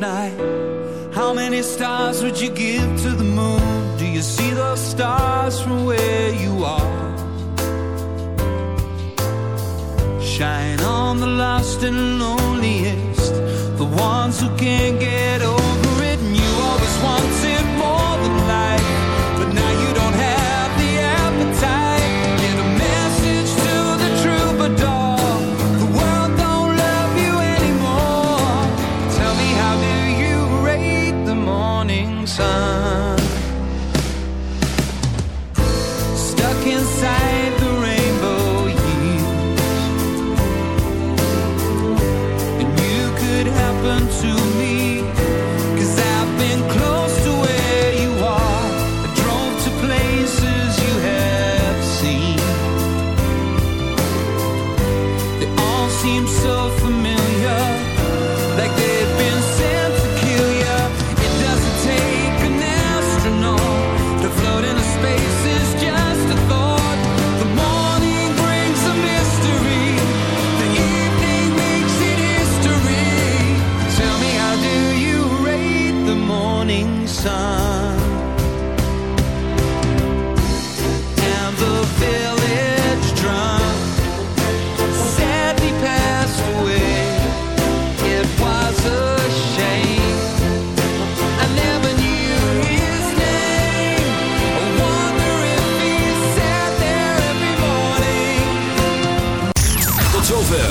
night How many stars would you give to the moon? Do you see those stars from where you are? Shine on the lost and loneliest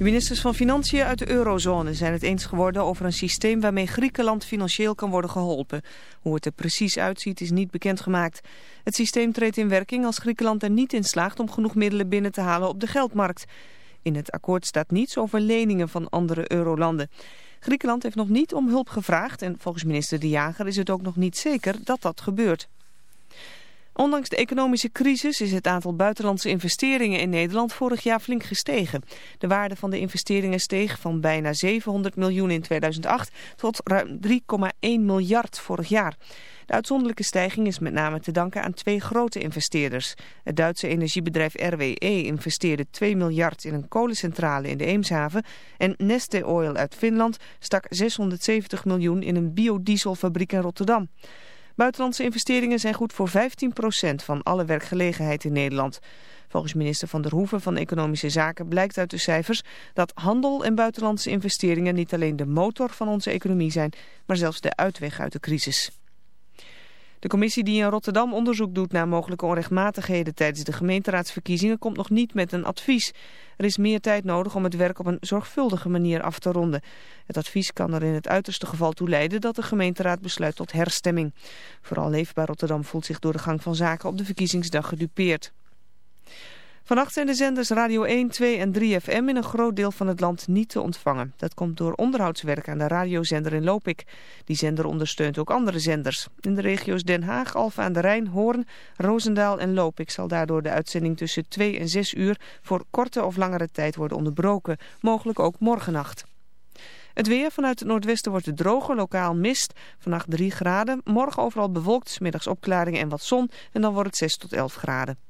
De ministers van Financiën uit de eurozone zijn het eens geworden over een systeem waarmee Griekenland financieel kan worden geholpen. Hoe het er precies uitziet is niet bekendgemaakt. Het systeem treedt in werking als Griekenland er niet in slaagt om genoeg middelen binnen te halen op de geldmarkt. In het akkoord staat niets over leningen van andere eurolanden. Griekenland heeft nog niet om hulp gevraagd en volgens minister De Jager is het ook nog niet zeker dat dat gebeurt. Ondanks de economische crisis is het aantal buitenlandse investeringen in Nederland vorig jaar flink gestegen. De waarde van de investeringen steeg van bijna 700 miljoen in 2008 tot ruim 3,1 miljard vorig jaar. De uitzonderlijke stijging is met name te danken aan twee grote investeerders. Het Duitse energiebedrijf RWE investeerde 2 miljard in een kolencentrale in de Eemshaven en Neste Oil uit Finland stak 670 miljoen in een biodieselfabriek in Rotterdam. Buitenlandse investeringen zijn goed voor 15% van alle werkgelegenheid in Nederland. Volgens minister Van der Hoeven van Economische Zaken blijkt uit de cijfers dat handel en buitenlandse investeringen niet alleen de motor van onze economie zijn, maar zelfs de uitweg uit de crisis. De commissie die in Rotterdam onderzoek doet naar mogelijke onrechtmatigheden tijdens de gemeenteraadsverkiezingen komt nog niet met een advies. Er is meer tijd nodig om het werk op een zorgvuldige manier af te ronden. Het advies kan er in het uiterste geval toe leiden dat de gemeenteraad besluit tot herstemming. Vooral Leefbaar Rotterdam voelt zich door de gang van zaken op de verkiezingsdag gedupeerd. Vannacht zijn de zenders Radio 1, 2 en 3FM in een groot deel van het land niet te ontvangen. Dat komt door onderhoudswerk aan de radiozender in Lopik. Die zender ondersteunt ook andere zenders. In de regio's Den Haag, Alphen aan de Rijn, Hoorn, Roosendaal en Lopik zal daardoor de uitzending tussen 2 en 6 uur voor korte of langere tijd worden onderbroken. Mogelijk ook morgennacht. Het weer vanuit het noordwesten wordt droger, lokaal mist. Vannacht 3 graden. Morgen overal bewolkt, middags opklaringen en wat zon. En dan wordt het 6 tot 11 graden.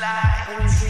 lights.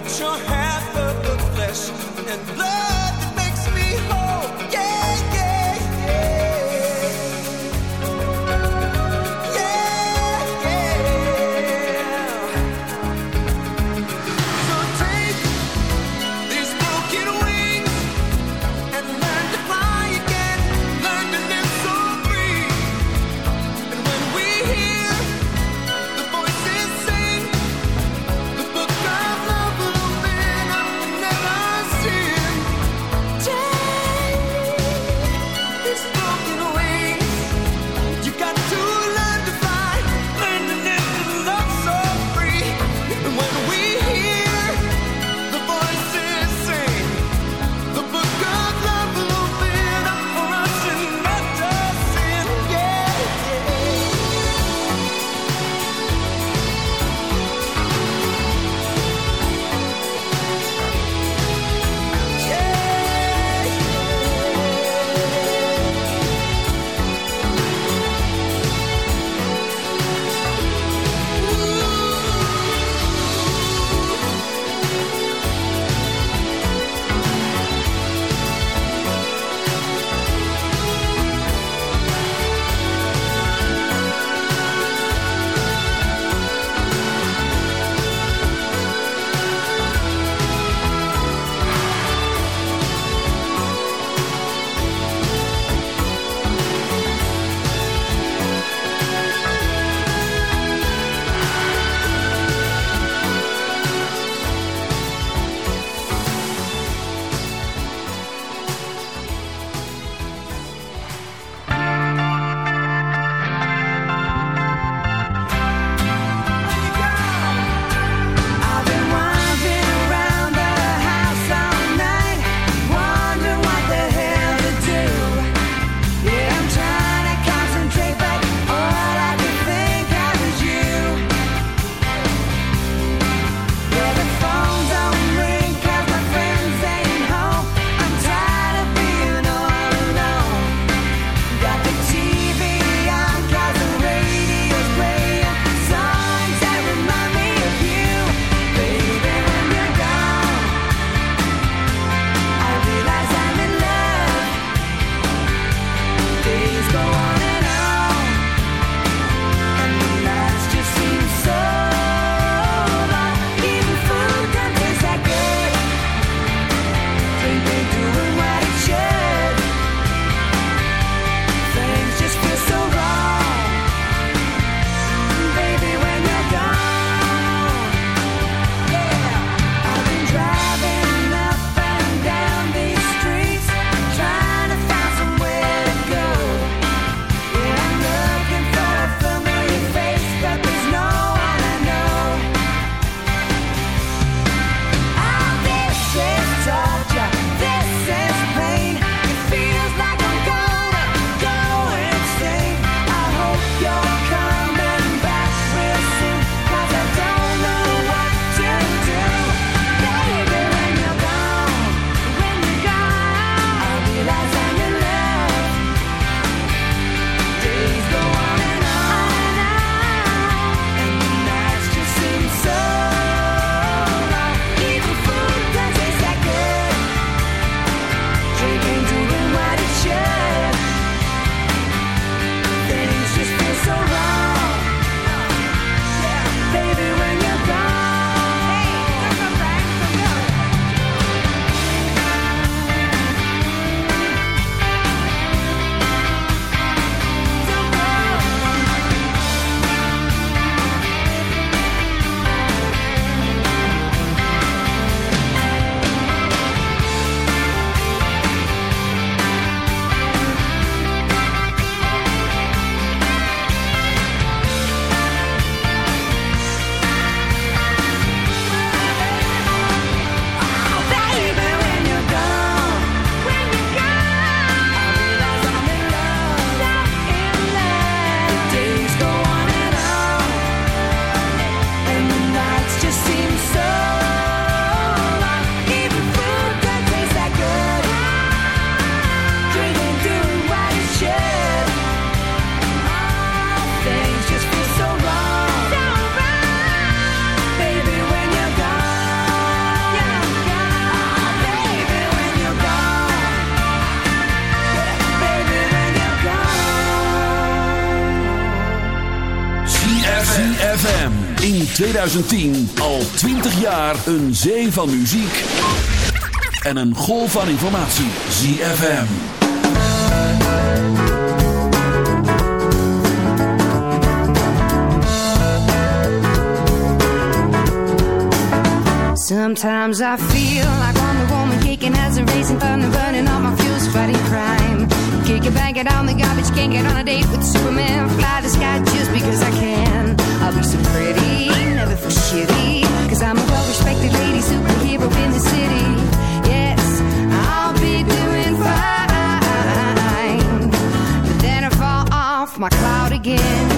that you're of the flesh and blood. 2010 al 20 jaar een zee van muziek en een golf van informatie. ZFM. Sometimes I feel like I'm the woman kicking as a racing thunder, burning all my fuels, fighting crime. Kick it, bang it on the garbage, can't get on a date with Superman. Fly the sky just because I can. I'll be so pretty. for shitty. Cause I'm a well respected lady superhero in the city. Yes, I'll be doing fine. But then I fall off my cloud again.